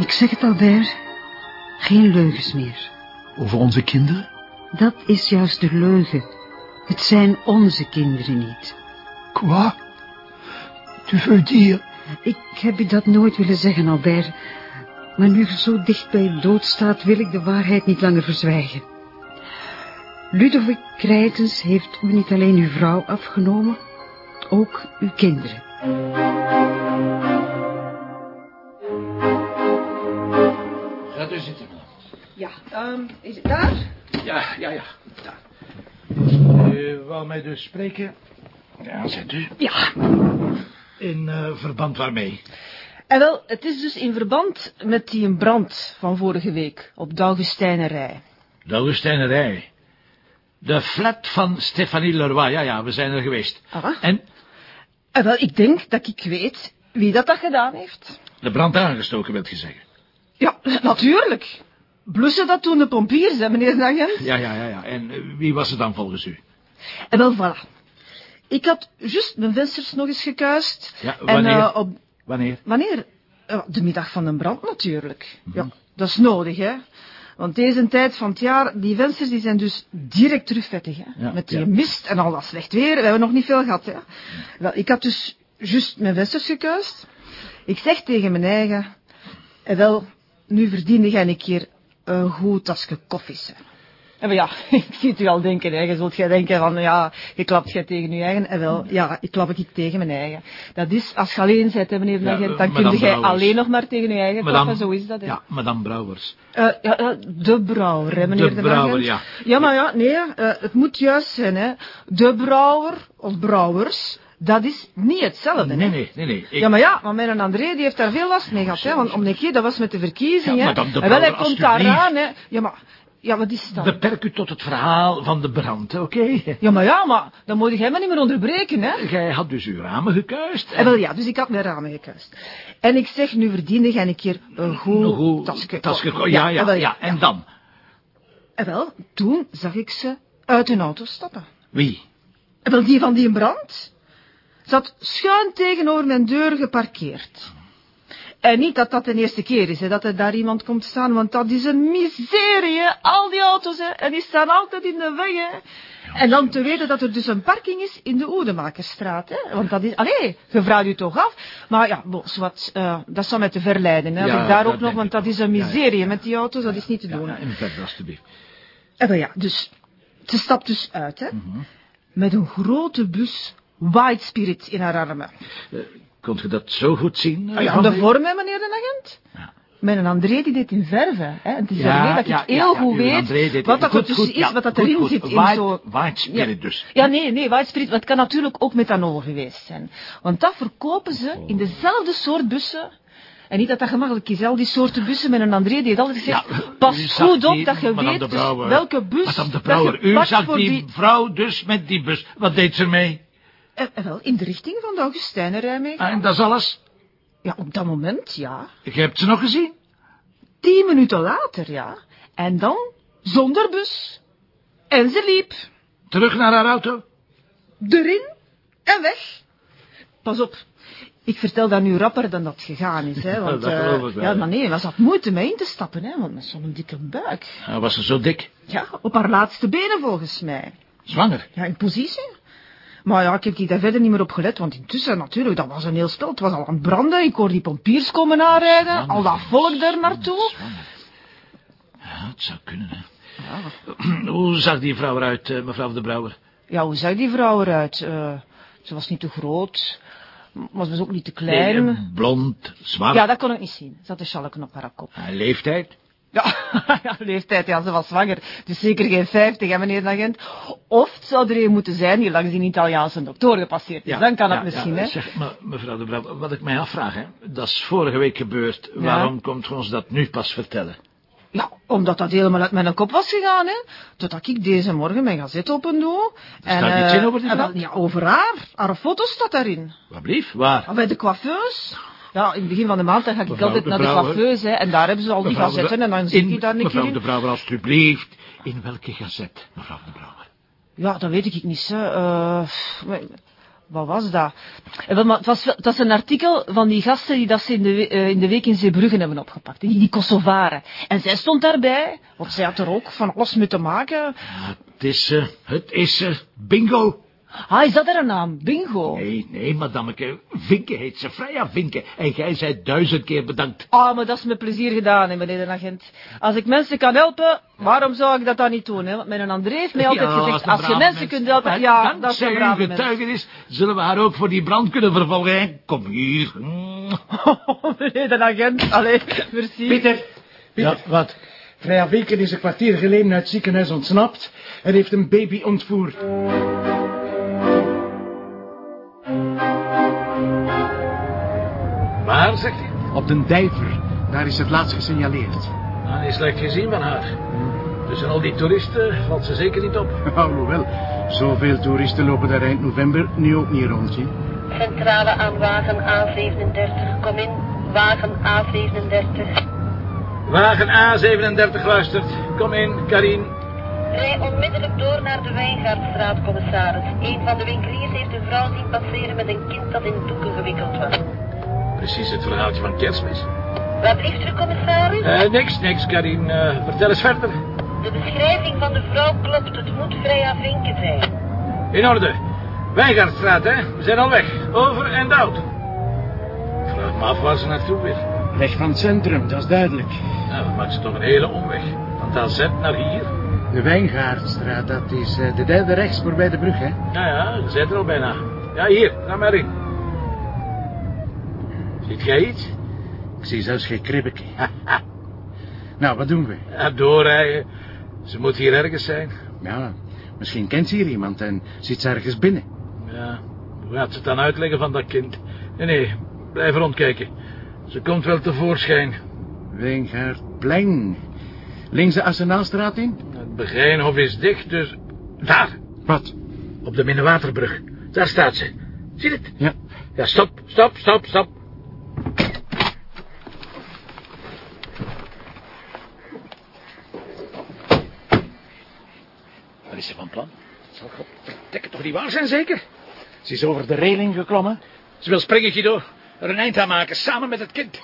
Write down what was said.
Ik zeg het, Albert. Geen leugens meer. Over onze kinderen? Dat is juist de leugen. Het zijn onze kinderen niet. Quoi? Tu veux dire... Ik heb je dat nooit willen zeggen, Albert. Maar nu je zo dicht bij je dood staat, wil ik de waarheid niet langer verzwijgen. Ludovic Krijtens heeft u niet alleen uw vrouw afgenomen, ook uw kinderen. U zitten, madame. Ja, ehm, is het daar? Ja, ja, ja. Daar. U wou mij dus spreken? Ja, zet u. Ja. In eh, verband waarmee? En wel, het is dus in verband met die brand van vorige week op Daugestijnerij. De Augustijnerij. De flat van Stefanie Leroy. Ja, ja, we zijn er geweest. Ah. En En wel, ik denk dat ik weet wie dat, dat gedaan heeft. de brand aangestoken, werd gezegd. Ja, natuurlijk. Blussen dat toen de pompiers, hè, meneer de agent? Ja, ja, ja, ja. En eh, wie was het dan volgens u? En wel, voilà. Ik had juist mijn vensters nog eens gekuist. Ja, En wanneer? eh, op... Wanneer? Wanneer? Eh, de middag van de brand natuurlijk. Ja, dat is nodig, hè. Want deze tijd van het jaar, die vensters die zijn dus direct terugvettig, hè. Ja, Met die ja. mist en al dat slecht weer, we hebben nog niet veel gehad, hè. Wel, ik had dus juist mijn vensters gekuist. Ik zeg tegen mijn eigen, en wel, nu verdiende jij een keer een goed tasje koffies, hè. En ja, ik zie het u al denken, hè. Je zult jij denken van, ja, je klapt jij tegen je eigen. En wel, ja, ik klap ik tegen mijn eigen. Dat is, als je alleen bent, hè, meneer de Ja, agent, eh, dan kun jij Brouwers. alleen nog maar tegen je eigen Madame- klappen, zo is dat, hè. Ja, madame Brouwers. Eh, ja, eh, de brouwer, hè, meneer De de, brouwer, ja. Ja, maar ja, nee, eh, het moet juist zijn, hè. De brouwer, of brouwers, dat is niet hetzelfde, Nee, hè. nee, nee, nee. Ik- Ja, maar ja, maar mijn André die heeft daar veel last mee gehad, hè. Want om een keer, dat was met de verkiezingen. Ja, madame de en wel, hij komt daar aan, hè. Ja, maar, ja, wat is dan? Beperk u tot het verhaal van de brand, oké? Ja, maar ja, maar dan moet jij me niet meer onderbreken, hè. Gij had dus uw ramen gekuist. En wel ja, dus ik had mijn ramen gekuist. En ik zeg, nu verdiende jij een keer een goed, Een goed tasje. tasje- ja, ja, en wel, ja. En dan? En wel, toen zag ik ze uit hun auto stappen. Wie? En wel, die van die brand zat schuin tegenover mijn deur geparkeerd. En niet dat dat de eerste keer is, hè, dat er daar iemand komt staan, want dat is een miserie, hè. Al die auto's, hè, en die staan altijd in de weg, hè. En dan te weten dat er dus een parking is in de Oedemakerstraat, hè. Want dat is, allee, je vraagt u toch af. Maar ja, bon, zwart, eh, dat zou mij te verleiden, hè. Ja, ik daar ook nog, want dat is een ja. miserie, met die auto's, dat is niet te doen. ja, en verder, alstublieft. En wel ja, dus ze stapt dus uit, hè. Mhm. Met een grote bus White Spirit in haar armen. Kon je dat zo goed zien? eh, Ah ja, van de vorm, hè, meneer de agent? Ja. Met een André die dit in verven. Hè. Het is Ja, dat ik ja, heel ja, goed weet deed- wat dat goed, er is, wat dat goed, erin zit in White- zo... White Spirit ja. dus. Ja, nee, nee, White Spirit, maar het kan natuurlijk ook methanol geweest zijn. Want dat verkopen ze in dezelfde soort bussen. En niet dat dat gemakkelijk is, al die soorten bussen met een André die heeft altijd gezegd, Ja, pas goed op die- dat je weet dus welke bus Madame de Brouwer, u zag die, vrouw dus met die bus. Wat deed ze ermee? Eh, eh, wel, in de richting van de Augustijnerij mee. Ah, en dat is alles? Ja, op dat moment, ja. Je hebt ze nog gezien? Tien minuten later, ja. En dan zonder bus. En ze liep. Terug naar haar auto? Erin en weg. Pas op. Ik vertel dat nu rapper dan dat gegaan is, hè. Want, dat eh, geloof ik wel, ja, maar nee, was had moeite mee in te stappen, hè. Want met zo'n dikke buik. Ah, was ze zo dik? Ja, op haar laatste benen volgens mij. Zwanger? Ja, in positie. Maar ja, ik heb die daar verder niet meer op gelet, want intussen natuurlijk, dat was een heel spel. Het was al aan het branden, ik hoorde die pompiers komen aanrijden, al dat volk daar naartoe. Ja, het zou kunnen, hè. Hoe zag die vrouw eruit, eh, mevrouw de Brouwer? Ja, hoe zag die vrouw eruit? Eh, ze was niet te groot, maar ze was ook niet te klein. Nee, blond, zwart. ja, dat kon ik niet zien. Ze had een schalken op haar kop. Leeftijd? Ja, ja, leeftijd, ja, ze was zwanger. Dus zeker geen 50, hè, meneer de agent. Of het zou er een moeten zijn die langs een Italiaanse dokter gepasseerd is. Dan kan het ja, misschien, ja. hè. Zeg, maar, mevrouw de Brouwer, wat ik mij afvraag, hè. Dat is vorige week gebeurd. Waarom komt u ons dat nu pas vertellen? Ja, omdat dat helemaal uit mijn kop was gegaan, hè. Totdat ik deze morgen mijn gazet open doe. Er staat iets eh, in over die en? Ja, over haar. Haar foto staat daarin. Wat blief? Waar? Ah, Bij de coiffeuse. Ja, in het begin van de maand dan ga ik Mevrouw altijd naar de coiffeuse, hè. En daar hebben ze al die Mevrouw de gazetten en dan zie ik daar een keer Mevrouw in. de Brouwer, alstublieft. In welke gazet, mevrouw de Brouwer? Ja, dat weet ik niet, hè. Eh, wat was dat? Eh, wel, maar Het was, het was een artikel van die gasten die dat ze in de, eh, in de week in Zeebrugge hebben opgepakt. Die, die Kosovaren. En zij stond daarbij, want zij had er ook van alles mee te maken. Het is ze, het is ze. Bingo. Ah, is dat er een naam? Bingo. Nee, nee, madameke. Vinke heet ze, Freya Vinke. En jij zei duizend keer bedankt. Ah, maar dat is met plezier gedaan, hè, meneer de agent. Als ik mensen kan helpen, waarom zou ik dat dan niet doen, hè? Want mijn André heeft mij altijd Ja, gezegd, als je mensen mens. kunt helpen, En ja, dat is dankzij een brave mens. getuigenis zullen we haar ook voor die brand kunnen vervolgen. hè? Kom hier. Mm. meneer de agent, allee, merci. Pieter, Pieter. Ja, wat? Freya Vinken is een kwartier geleden uit het ziekenhuis ontsnapt en heeft een baby ontvoerd. Waar, zegt hij? Op de Dijver, daar is het laatst gesignaleerd. Nou, niet slecht gezien van haar. Tussen al die toeristen valt ze zeker niet op. Alhoewel, zoveel toeristen lopen daar eind november nu ook niet rond, hè? Centrale aan wagen A37. Kom in, wagen A37. Wagen A37 luistert. Kom in, Karin. Rij onmiddellijk door naar de Wijngaardstraat, commissaris. Een van de winkeliers heeft een vrouw zien passeren met een kind dat in doeken gewikkeld was. Precies het verhaaltje van kerstmis. Wat u, commissaris? Eh, niks, niks, Karin. Eh, vertel eens verder. De beschrijving van de vrouw klopt. Het moet Freya Vinken zijn. In orde. Wijngaardstraat, hè? We zijn al weg. Over en out. Ik vraag me af waar ze naartoe wil. Weg van het centrum, dat is duidelijk. Nou, dan maakt ze toch een hele omweg. Van TZ naar hier. De Wijngaardstraat, dat is eh, de derde rechts voorbij de brug, hè? Ja, ja, je bent er al bijna. Ja, hier, ga maar in. Ziet jij iets? Ik zie zelfs geen kribbeke. nou, wat doen we? Ja, doorrijden. Ze moet hier ergens zijn. Ja, misschien kent ze hier iemand en zit ze ergens binnen. Ja, hoe gaat ze het dan uitleggen van dat kind? Nee, nee, blijf rondkijken. Ze komt wel tevoorschijn. Wijngaardplein. Links de Arsenaalstraat in? Het Begijnhof is dicht, dus... Daar, Wat? op de Minnewaterbrug. Daar staat ze. Zie het? Ja. Ja, stop, stop, stop, stop. ze van plan? Zal godverdekken toch niet waar zijn, zeker? Ze is over de reling geklommen. Ze wil springen, door Er een eind aan maken, samen met het kind.